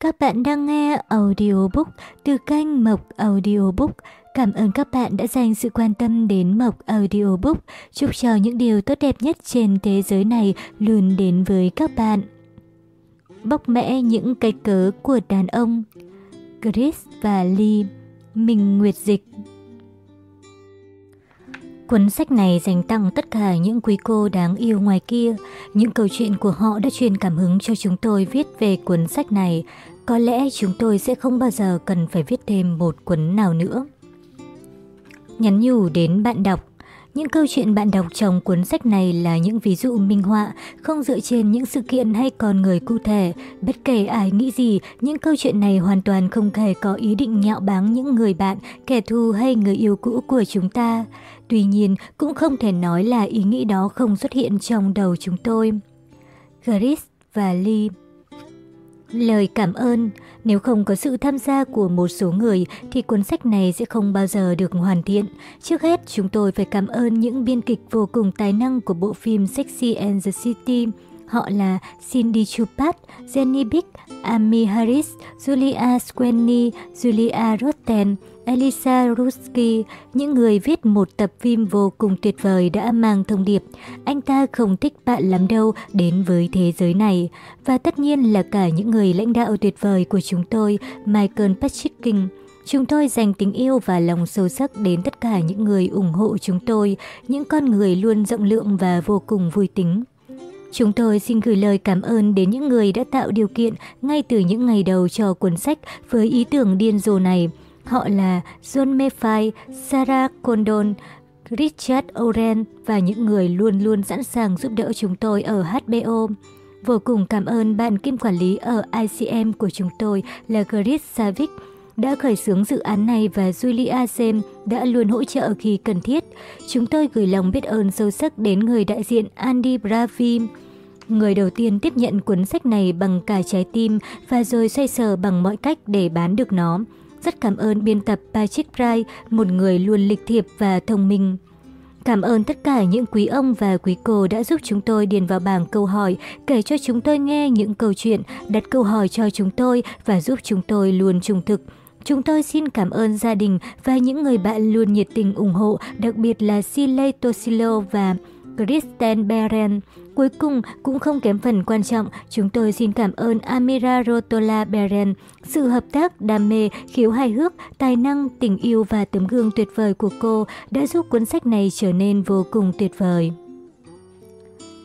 Các bạn đang nghe audiobook từ kênh Mộc Audiobook. Cảm ơn các bạn đã dành sự quan tâm đến Mộc Audiobook. Chúc cho những điều tốt đẹp nhất trên thế giới này luôn đến với các bạn. Bóc mẽ những cái cớ của đàn ông, Chris và Lee Mình Nguyệt Dịch Cuốn sách này dành tặng tất cả những quý cô đáng yêu ngoài kia. Những câu chuyện của họ đã truyền cảm hứng cho chúng tôi viết về cuốn sách này. Có lẽ chúng tôi sẽ không bao giờ cần phải viết thêm một cuốn nào nữa. Nhắn nhủ đến bạn đọc những câu chuyện bạn đọc trong cuốn sách này là những ví dụ minh họa, không dựa trên những sự kiện hay con người cụ thể. Bất kể ai nghĩ gì, những câu chuyện này hoàn toàn không hề có ý định nhạo báng những người bạn, kẻ thù hay người yêu cũ của chúng ta. Tuy nhiên, cũng không thể nói là ý nghĩ đó không xuất hiện trong đầu chúng tôi. Chris và Lee Lời cảm ơn, nếu không có sự tham gia của một số người thì cuốn sách này sẽ không bao giờ được hoàn thiện. Trước hết, chúng tôi phải cảm ơn những biên kịch vô cùng tài năng của bộ phim Sexy and the City. Họ là Cindy Chupat, Jenny Bick, Amy Harris, Julia Squenny, Julia Rotten, Elisa Ruski, những người viết một tập phim vô cùng tuyệt vời đã mang thông điệp anh ta không thích bạn lắm đâu đến với thế giới này. Và tất nhiên là cả những người lãnh đạo tuyệt vời của chúng tôi, Michael Patrick King. Chúng tôi dành tình yêu và lòng sâu sắc đến tất cả những người ủng hộ chúng tôi, những con người luôn rộng lượng và vô cùng vui tính. Chúng tôi xin gửi lời cảm ơn đến những người đã tạo điều kiện ngay từ những ngày đầu cho cuốn sách với ý tưởng điên rồ này. Họ là John Maffay, Sarah Condon, Richard Oren và những người luôn luôn sẵn sàng giúp đỡ chúng tôi ở HBO. Vô cùng cảm ơn bạn kim quản lý ở ICM của chúng tôi là Chris Savic đã khởi xướng dự án này và Julia Sem đã luôn hỗ trợ khi cần thiết. Chúng tôi gửi lòng biết ơn sâu sắc đến người đại diện Andy Bravi, người đầu tiên tiếp nhận cuốn sách này bằng cả trái tim và rồi xoay sở bằng mọi cách để bán được nó. Rất cảm ơn biên tập Patrick Bright, một người luôn lịch thiệp và thông minh. Cảm ơn tất cả những quý ông và quý cô đã giúp chúng tôi điền vào bảng câu hỏi, kể cho chúng tôi nghe những câu chuyện, đặt câu hỏi cho chúng tôi và giúp chúng tôi luôn trung thực. Chúng tôi xin cảm ơn gia đình và những người bạn luôn nhiệt tình ủng hộ, đặc biệt là Sile Tosilo và Kristen Beren. Cuối cùng, cũng không kém phần quan trọng, chúng tôi xin cảm ơn Amira Rotola Beren. Sự hợp tác, đam mê, khiếu hài hước, tài năng, tình yêu và tấm gương tuyệt vời của cô đã giúp cuốn sách này trở nên vô cùng tuyệt vời.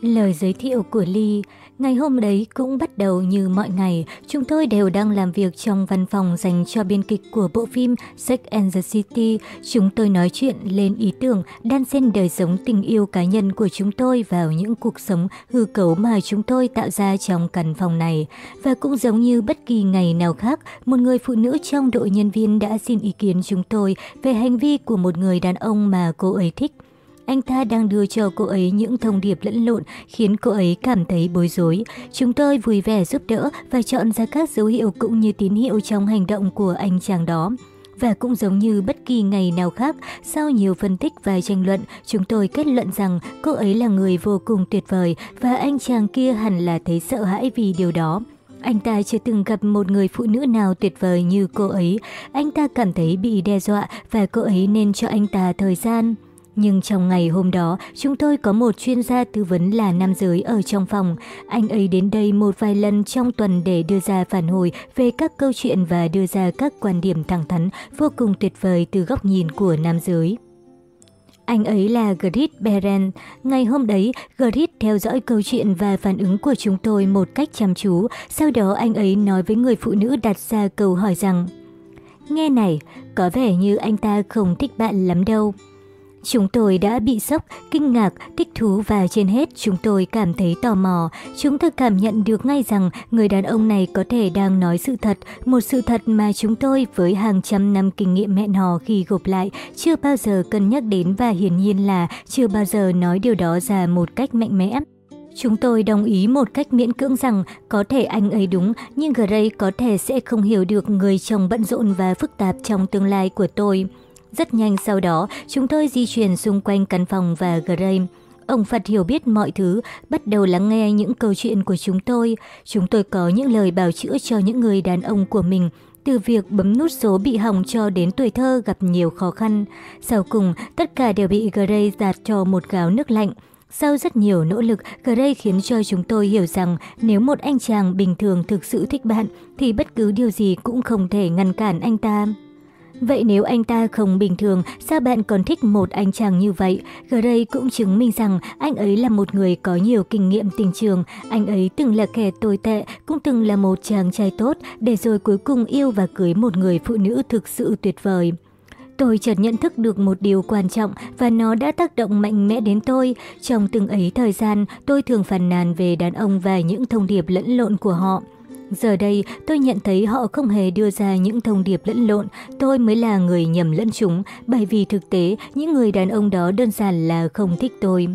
Lời giới thiệu của Lee Ngày hôm đấy cũng bắt đầu như mọi ngày, chúng tôi đều đang làm việc trong văn phòng dành cho biên kịch của bộ phim Sex and the City. Chúng tôi nói chuyện lên ý tưởng đan xen đời sống tình yêu cá nhân của chúng tôi vào những cuộc sống hư cấu mà chúng tôi tạo ra trong căn phòng này. Và cũng giống như bất kỳ ngày nào khác, một người phụ nữ trong đội nhân viên đã xin ý kiến chúng tôi về hành vi của một người đàn ông mà cô ấy thích. Anh ta đang đưa cho cô ấy những thông điệp lẫn lộn khiến cô ấy cảm thấy bối rối. Chúng tôi vui vẻ giúp đỡ và chọn ra các dấu hiệu cũng như tín hiệu trong hành động của anh chàng đó. Và cũng giống như bất kỳ ngày nào khác, sau nhiều phân tích và tranh luận, chúng tôi kết luận rằng cô ấy là người vô cùng tuyệt vời và anh chàng kia hẳn là thấy sợ hãi vì điều đó. Anh ta chưa từng gặp một người phụ nữ nào tuyệt vời như cô ấy. Anh ta cảm thấy bị đe dọa và cô ấy nên cho anh ta thời gian. Nhưng trong ngày hôm đó, chúng tôi có một chuyên gia tư vấn là nam giới ở trong phòng. Anh ấy đến đây một vài lần trong tuần để đưa ra phản hồi về các câu chuyện và đưa ra các quan điểm thẳng thắn vô cùng tuyệt vời từ góc nhìn của nam giới. Anh ấy là Grit Beren. Ngày hôm đấy, Grit theo dõi câu chuyện và phản ứng của chúng tôi một cách chăm chú. Sau đó anh ấy nói với người phụ nữ đặt ra câu hỏi rằng Nghe này, có vẻ như anh ta không thích bạn lắm đâu. Chúng tôi đã bị sốc, kinh ngạc, thích thú và trên hết chúng tôi cảm thấy tò mò. Chúng tôi cảm nhận được ngay rằng người đàn ông này có thể đang nói sự thật, một sự thật mà chúng tôi với hàng trăm năm kinh nghiệm hẹn hò khi gộp lại chưa bao giờ cân nhắc đến và hiển nhiên là chưa bao giờ nói điều đó ra một cách mạnh mẽ. Chúng tôi đồng ý một cách miễn cưỡng rằng có thể anh ấy đúng, nhưng Gray có thể sẽ không hiểu được người chồng bận rộn và phức tạp trong tương lai của tôi. Rất nhanh sau đó, chúng tôi di chuyển xung quanh căn phòng và Gray. ông Phật hiểu biết mọi thứ, bắt đầu lắng nghe những câu chuyện của chúng tôi. Chúng tôi có những lời bào chữa cho những người đàn ông của mình, từ việc bấm nút số bị hỏng cho đến tuổi thơ gặp nhiều khó khăn. Sau cùng, tất cả đều bị Gray giạt cho một gáo nước lạnh. Sau rất nhiều nỗ lực, Gray khiến cho chúng tôi hiểu rằng nếu một anh chàng bình thường thực sự thích bạn, thì bất cứ điều gì cũng không thể ngăn cản anh ta. Vậy nếu anh ta không bình thường, sao bạn còn thích một anh chàng như vậy? Gray cũng chứng minh rằng anh ấy là một người có nhiều kinh nghiệm tình trường. Anh ấy từng là kẻ tồi tệ, cũng từng là một chàng trai tốt, để rồi cuối cùng yêu và cưới một người phụ nữ thực sự tuyệt vời. Tôi chợt nhận thức được một điều quan trọng và nó đã tác động mạnh mẽ đến tôi. Trong từng ấy thời gian, tôi thường phàn nàn về đàn ông và những thông điệp lẫn lộn của họ. Giờ đây, tôi nhận thấy họ không hề đưa ra những thông điệp lẫn lộn, tôi mới là người nhầm lẫn chúng, bởi vì thực tế, những người đàn ông đó đơn giản là không thích tôi.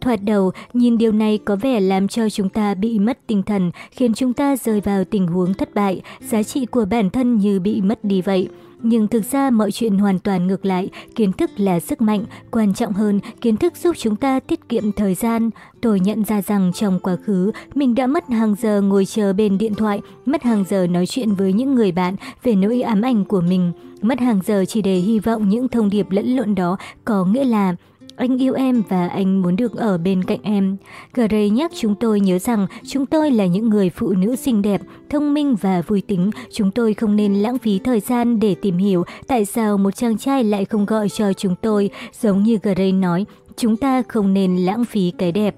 Thoạt đầu, nhìn điều này có vẻ làm cho chúng ta bị mất tinh thần, khiến chúng ta rơi vào tình huống thất bại, giá trị của bản thân như bị mất đi vậy. Nhưng thực ra mọi chuyện hoàn toàn ngược lại, kiến thức là sức mạnh, quan trọng hơn, kiến thức giúp chúng ta tiết kiệm thời gian. Tôi nhận ra rằng trong quá khứ, mình đã mất hàng giờ ngồi chờ bên điện thoại, mất hàng giờ nói chuyện với những người bạn về nỗi ám ảnh của mình, mất hàng giờ chỉ để hy vọng những thông điệp lẫn lộn đó có nghĩa là anh yêu em và anh muốn được ở bên cạnh em. Gray nhắc chúng tôi nhớ rằng chúng tôi là những người phụ nữ xinh đẹp, thông minh và vui tính. Chúng tôi không nên lãng phí thời gian để tìm hiểu tại sao một chàng trai lại không gọi cho chúng tôi. Giống như Gray nói, chúng ta không nên lãng phí cái đẹp.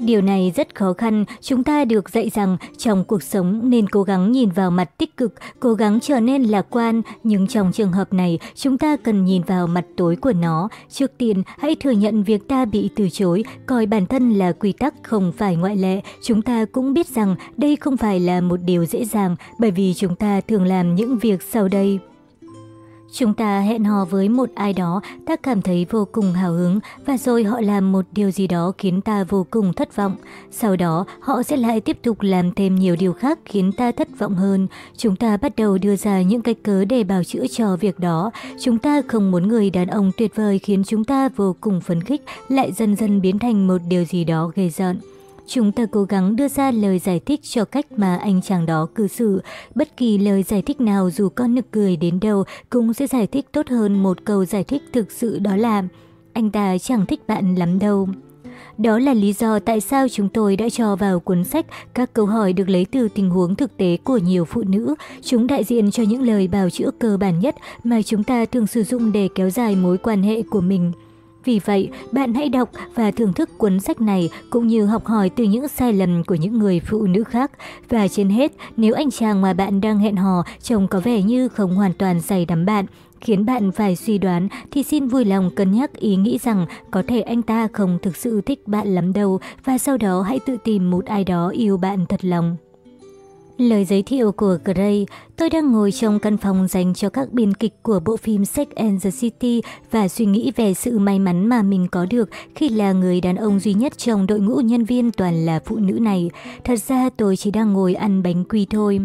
Điều này rất khó khăn, chúng ta được dạy rằng trong cuộc sống nên cố gắng nhìn vào mặt tích cực, cố gắng trở nên lạc quan, nhưng trong trường hợp này chúng ta cần nhìn vào mặt tối của nó. Trước tiên, hãy thừa nhận việc ta bị từ chối, coi bản thân là quy tắc không phải ngoại lệ. Chúng ta cũng biết rằng đây không phải là một điều dễ dàng bởi vì chúng ta thường làm những việc sau đây. Chúng ta hẹn hò với một ai đó, ta cảm thấy vô cùng hào hứng và rồi họ làm một điều gì đó khiến ta vô cùng thất vọng. Sau đó, họ sẽ lại tiếp tục làm thêm nhiều điều khác khiến ta thất vọng hơn. Chúng ta bắt đầu đưa ra những cái cớ để bào chữa cho việc đó. Chúng ta không muốn người đàn ông tuyệt vời khiến chúng ta vô cùng phấn khích lại dần dần biến thành một điều gì đó ghê giận. Chúng ta cố gắng đưa ra lời giải thích cho cách mà anh chàng đó cư xử. Bất kỳ lời giải thích nào dù con nực cười đến đâu cũng sẽ giải thích tốt hơn một câu giải thích thực sự đó là, anh ta chẳng thích bạn lắm đâu. Đó là lý do tại sao chúng tôi đã cho vào cuốn sách các câu hỏi được lấy từ tình huống thực tế của nhiều phụ nữ. Chúng đại diện cho những lời bào chữa cơ bản nhất mà chúng ta thường sử dụng để kéo dài mối quan hệ của mình. Vì vậy, bạn hãy đọc và thưởng thức cuốn sách này cũng như học hỏi từ những sai lầm của những người phụ nữ khác. Và trên hết, nếu anh chàng mà bạn đang hẹn hò trông có vẻ như không hoàn toàn say đắm bạn, khiến bạn phải suy đoán thì xin vui lòng cân nhắc ý nghĩ rằng có thể anh ta không thực sự thích bạn lắm đâu và sau đó hãy tự tìm một ai đó yêu bạn thật lòng. Lời giới thiệu của Gray, tôi đang ngồi trong căn phòng dành cho các biên kịch của bộ phim Sex and the City và suy nghĩ về sự may mắn mà mình có được khi là người đàn ông duy nhất trong đội ngũ nhân viên toàn là phụ nữ này. Thật ra tôi chỉ đang ngồi ăn bánh quy thôi.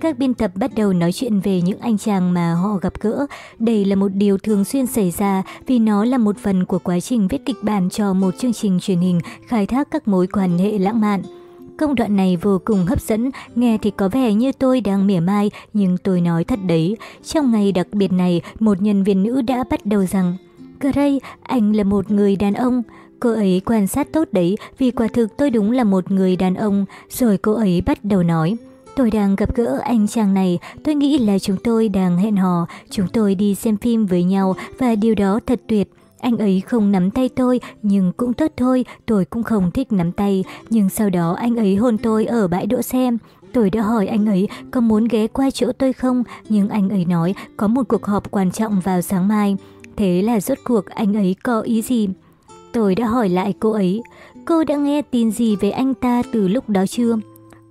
Các biên tập bắt đầu nói chuyện về những anh chàng mà họ gặp gỡ. Đây là một điều thường xuyên xảy ra vì nó là một phần của quá trình viết kịch bản cho một chương trình truyền hình khai thác các mối quan hệ lãng mạn. Công đoạn này vô cùng hấp dẫn, nghe thì có vẻ như tôi đang mỉa mai, nhưng tôi nói thật đấy. Trong ngày đặc biệt này, một nhân viên nữ đã bắt đầu rằng Gray, anh là một người đàn ông. Cô ấy quan sát tốt đấy vì quả thực tôi đúng là một người đàn ông. Rồi cô ấy bắt đầu nói. Tôi đang gặp gỡ anh chàng này, tôi nghĩ là chúng tôi đang hẹn hò, chúng tôi đi xem phim với nhau và điều đó thật tuyệt. Anh ấy không nắm tay tôi, nhưng cũng tốt thôi, tôi cũng không thích nắm tay. Nhưng sau đó anh ấy hôn tôi ở bãi đỗ xe. Tôi đã hỏi anh ấy có muốn ghé qua chỗ tôi không, nhưng anh ấy nói có một cuộc họp quan trọng vào sáng mai. Thế là rốt cuộc anh ấy có ý gì? Tôi đã hỏi lại cô ấy, cô đã nghe tin gì về anh ta từ lúc đó chưa?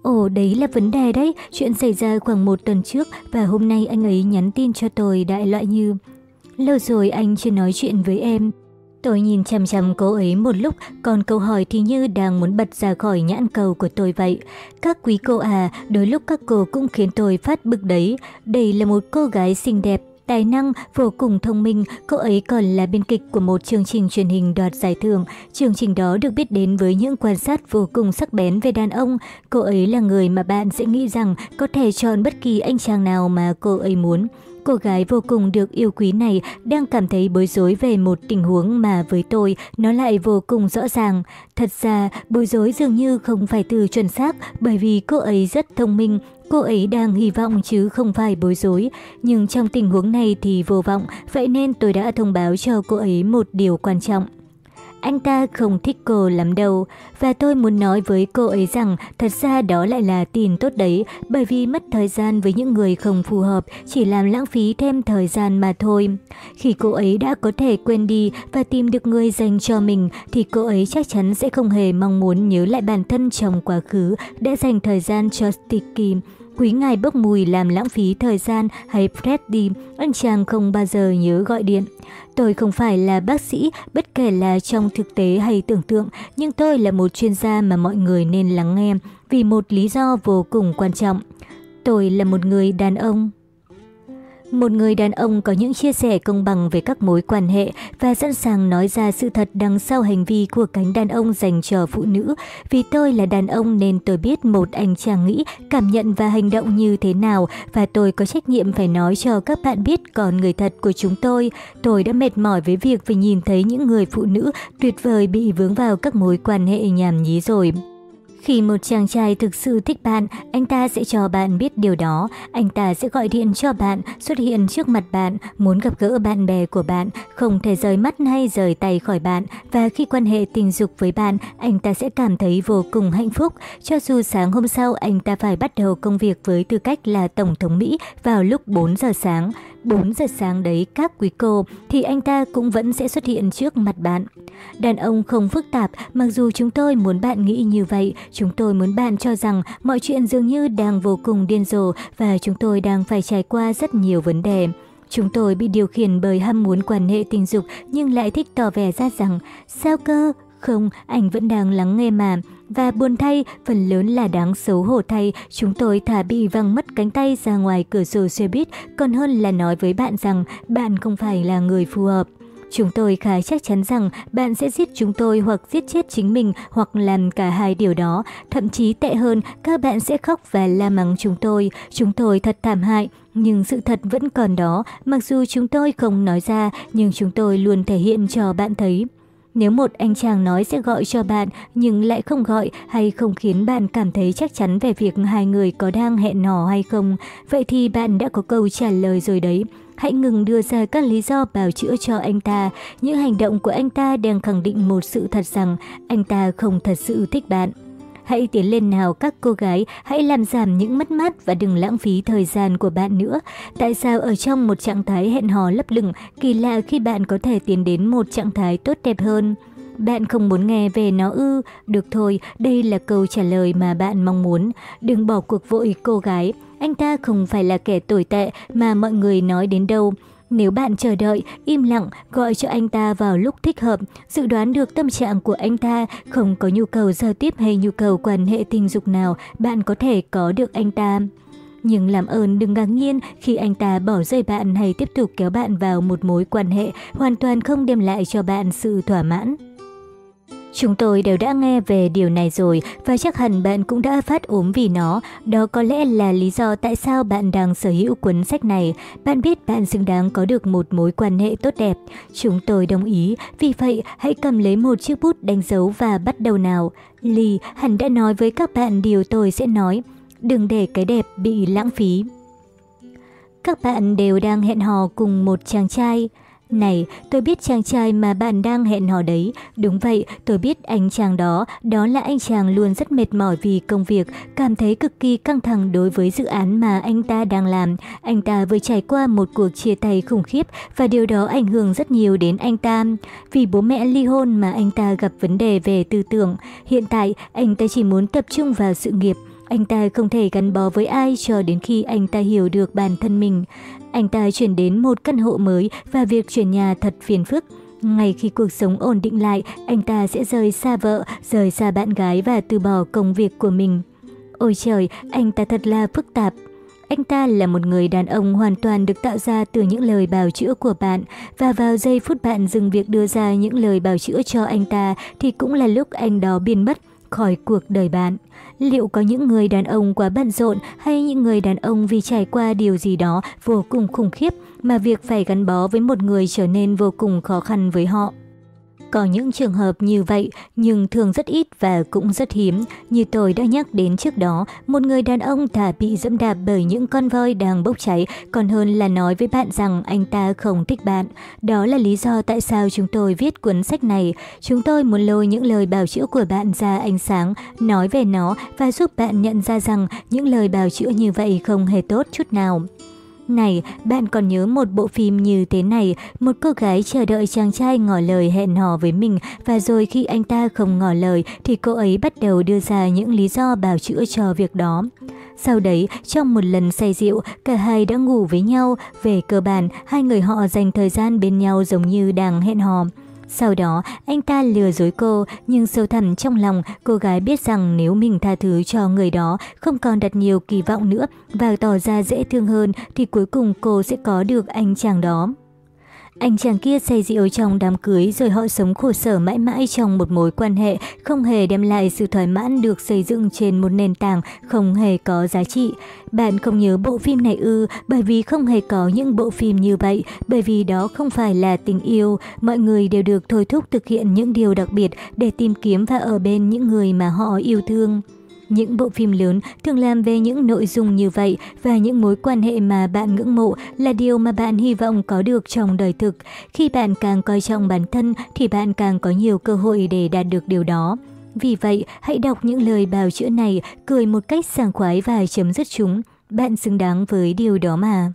Ồ, đấy là vấn đề đấy, chuyện xảy ra khoảng một tuần trước và hôm nay anh ấy nhắn tin cho tôi đại loại như Lâu rồi anh chưa nói chuyện với em. Tôi nhìn chằm chằm cô ấy một lúc, còn câu hỏi thì như đang muốn bật ra khỏi nhãn cầu của tôi vậy. Các quý cô à, đôi lúc các cô cũng khiến tôi phát bực đấy. Đây là một cô gái xinh đẹp, tài năng, vô cùng thông minh, cô ấy còn là biên kịch của một chương trình truyền hình đoạt giải thưởng. Chương trình đó được biết đến với những quan sát vô cùng sắc bén về đàn ông. Cô ấy là người mà bạn sẽ nghĩ rằng có thể chọn bất kỳ anh chàng nào mà cô ấy muốn. Cô gái vô cùng được yêu quý này đang cảm thấy bối rối về một tình huống mà với tôi nó lại vô cùng rõ ràng. Thật ra, bối rối dường như không phải từ chuẩn xác bởi vì cô ấy rất thông minh, Cô ấy đang hy vọng chứ không phải bối rối, nhưng trong tình huống này thì vô vọng, vậy nên tôi đã thông báo cho cô ấy một điều quan trọng. Anh ta không thích cô lắm đâu, và tôi muốn nói với cô ấy rằng thật ra đó lại là tin tốt đấy, bởi vì mất thời gian với những người không phù hợp chỉ làm lãng phí thêm thời gian mà thôi. Khi cô ấy đã có thể quên đi và tìm được người dành cho mình thì cô ấy chắc chắn sẽ không hề mong muốn nhớ lại bản thân trong quá khứ đã dành thời gian cho Sticky. Quý ngài bốc mùi làm lãng phí thời gian hay Freddy, anh chàng không bao giờ nhớ gọi điện. Tôi không phải là bác sĩ, bất kể là trong thực tế hay tưởng tượng, nhưng tôi là một chuyên gia mà mọi người nên lắng nghe vì một lý do vô cùng quan trọng. Tôi là một người đàn ông. Một người đàn ông có những chia sẻ công bằng về các mối quan hệ và sẵn sàng nói ra sự thật đằng sau hành vi của cánh đàn ông dành cho phụ nữ. Vì tôi là đàn ông nên tôi biết một anh chàng nghĩ, cảm nhận và hành động như thế nào và tôi có trách nhiệm phải nói cho các bạn biết còn người thật của chúng tôi. Tôi đã mệt mỏi với việc phải nhìn thấy những người phụ nữ tuyệt vời bị vướng vào các mối quan hệ nhảm nhí rồi. Khi một chàng trai thực sự thích bạn, anh ta sẽ cho bạn biết điều đó. Anh ta sẽ gọi điện cho bạn, xuất hiện trước mặt bạn, muốn gặp gỡ bạn bè của bạn, không thể rời mắt hay rời tay khỏi bạn. Và khi quan hệ tình dục với bạn, anh ta sẽ cảm thấy vô cùng hạnh phúc. Cho dù sáng hôm sau anh ta phải bắt đầu công việc với tư cách là Tổng thống Mỹ vào lúc 4 giờ sáng. 4 giờ sáng đấy các quý cô thì anh ta cũng vẫn sẽ xuất hiện trước mặt bạn. Đàn ông không phức tạp, mặc dù chúng tôi muốn bạn nghĩ như vậy, chúng tôi muốn bạn cho rằng mọi chuyện dường như đang vô cùng điên rồ và chúng tôi đang phải trải qua rất nhiều vấn đề. Chúng tôi bị điều khiển bởi ham muốn quan hệ tình dục nhưng lại thích tỏ vẻ ra rằng sao cơ, không, anh vẫn đang lắng nghe mà. Và buồn thay, phần lớn là đáng xấu hổ thay, chúng tôi thả bị văng mất cánh tay ra ngoài cửa sổ xe buýt, còn hơn là nói với bạn rằng bạn không phải là người phù hợp. Chúng tôi khá chắc chắn rằng bạn sẽ giết chúng tôi hoặc giết chết chính mình hoặc làm cả hai điều đó. Thậm chí tệ hơn, các bạn sẽ khóc và la mắng chúng tôi. Chúng tôi thật thảm hại, nhưng sự thật vẫn còn đó. Mặc dù chúng tôi không nói ra, nhưng chúng tôi luôn thể hiện cho bạn thấy. Nếu một anh chàng nói sẽ gọi cho bạn nhưng lại không gọi hay không khiến bạn cảm thấy chắc chắn về việc hai người có đang hẹn hò hay không, vậy thì bạn đã có câu trả lời rồi đấy. Hãy ngừng đưa ra các lý do bào chữa cho anh ta. Những hành động của anh ta đang khẳng định một sự thật rằng anh ta không thật sự thích bạn. Hãy tiến lên nào các cô gái, hãy làm giảm những mất mát và đừng lãng phí thời gian của bạn nữa. Tại sao ở trong một trạng thái hẹn hò lấp lửng, kỳ lạ khi bạn có thể tiến đến một trạng thái tốt đẹp hơn? Bạn không muốn nghe về nó ư? Được thôi, đây là câu trả lời mà bạn mong muốn. Đừng bỏ cuộc vội cô gái. Anh ta không phải là kẻ tồi tệ mà mọi người nói đến đâu. Nếu bạn chờ đợi, im lặng, gọi cho anh ta vào lúc thích hợp, dự đoán được tâm trạng của anh ta, không có nhu cầu giao tiếp hay nhu cầu quan hệ tình dục nào, bạn có thể có được anh ta. Nhưng làm ơn đừng ngạc nhiên khi anh ta bỏ rơi bạn hay tiếp tục kéo bạn vào một mối quan hệ hoàn toàn không đem lại cho bạn sự thỏa mãn. Chúng tôi đều đã nghe về điều này rồi và chắc hẳn bạn cũng đã phát ốm vì nó. Đó có lẽ là lý do tại sao bạn đang sở hữu cuốn sách này. Bạn biết bạn xứng đáng có được một mối quan hệ tốt đẹp. Chúng tôi đồng ý, vì vậy hãy cầm lấy một chiếc bút đánh dấu và bắt đầu nào. Lee hẳn đã nói với các bạn điều tôi sẽ nói. Đừng để cái đẹp bị lãng phí. Các bạn đều đang hẹn hò cùng một chàng trai. Này, tôi biết chàng trai mà bạn đang hẹn hò đấy. Đúng vậy, tôi biết anh chàng đó, đó là anh chàng luôn rất mệt mỏi vì công việc, cảm thấy cực kỳ căng thẳng đối với dự án mà anh ta đang làm. Anh ta vừa trải qua một cuộc chia tay khủng khiếp và điều đó ảnh hưởng rất nhiều đến anh ta. Vì bố mẹ ly hôn mà anh ta gặp vấn đề về tư tưởng. Hiện tại, anh ta chỉ muốn tập trung vào sự nghiệp. Anh ta không thể gắn bó với ai cho đến khi anh ta hiểu được bản thân mình. Anh ta chuyển đến một căn hộ mới và việc chuyển nhà thật phiền phức. Ngay khi cuộc sống ổn định lại, anh ta sẽ rời xa vợ, rời xa bạn gái và từ bỏ công việc của mình. Ôi trời, anh ta thật là phức tạp. Anh ta là một người đàn ông hoàn toàn được tạo ra từ những lời bào chữa của bạn và vào giây phút bạn dừng việc đưa ra những lời bào chữa cho anh ta thì cũng là lúc anh đó biến mất khỏi cuộc đời bạn. Liệu có những người đàn ông quá bận rộn hay những người đàn ông vì trải qua điều gì đó vô cùng khủng khiếp mà việc phải gắn bó với một người trở nên vô cùng khó khăn với họ? Có những trường hợp như vậy, nhưng thường rất ít và cũng rất hiếm. Như tôi đã nhắc đến trước đó, một người đàn ông thà bị dẫm đạp bởi những con voi đang bốc cháy, còn hơn là nói với bạn rằng anh ta không thích bạn. Đó là lý do tại sao chúng tôi viết cuốn sách này. Chúng tôi muốn lôi những lời bào chữa của bạn ra ánh sáng, nói về nó và giúp bạn nhận ra rằng những lời bào chữa như vậy không hề tốt chút nào. Này, bạn còn nhớ một bộ phim như thế này, một cô gái chờ đợi chàng trai ngỏ lời hẹn hò với mình và rồi khi anh ta không ngỏ lời thì cô ấy bắt đầu đưa ra những lý do bào chữa cho việc đó. Sau đấy, trong một lần say rượu, cả hai đã ngủ với nhau. Về cơ bản, hai người họ dành thời gian bên nhau giống như đang hẹn hò. Sau đó, anh ta lừa dối cô, nhưng sâu thẳm trong lòng, cô gái biết rằng nếu mình tha thứ cho người đó, không còn đặt nhiều kỳ vọng nữa và tỏ ra dễ thương hơn, thì cuối cùng cô sẽ có được anh chàng đó. Anh chàng kia say rượu trong đám cưới rồi họ sống khổ sở mãi mãi trong một mối quan hệ không hề đem lại sự thoải mãn được xây dựng trên một nền tảng không hề có giá trị. Bạn không nhớ bộ phim này ư bởi vì không hề có những bộ phim như vậy, bởi vì đó không phải là tình yêu. Mọi người đều được thôi thúc thực hiện những điều đặc biệt để tìm kiếm và ở bên những người mà họ yêu thương. Những bộ phim lớn thường làm về những nội dung như vậy và những mối quan hệ mà bạn ngưỡng mộ là điều mà bạn hy vọng có được trong đời thực. Khi bạn càng coi trọng bản thân thì bạn càng có nhiều cơ hội để đạt được điều đó. Vì vậy, hãy đọc những lời bào chữa này, cười một cách sảng khoái và chấm dứt chúng. Bạn xứng đáng với điều đó mà.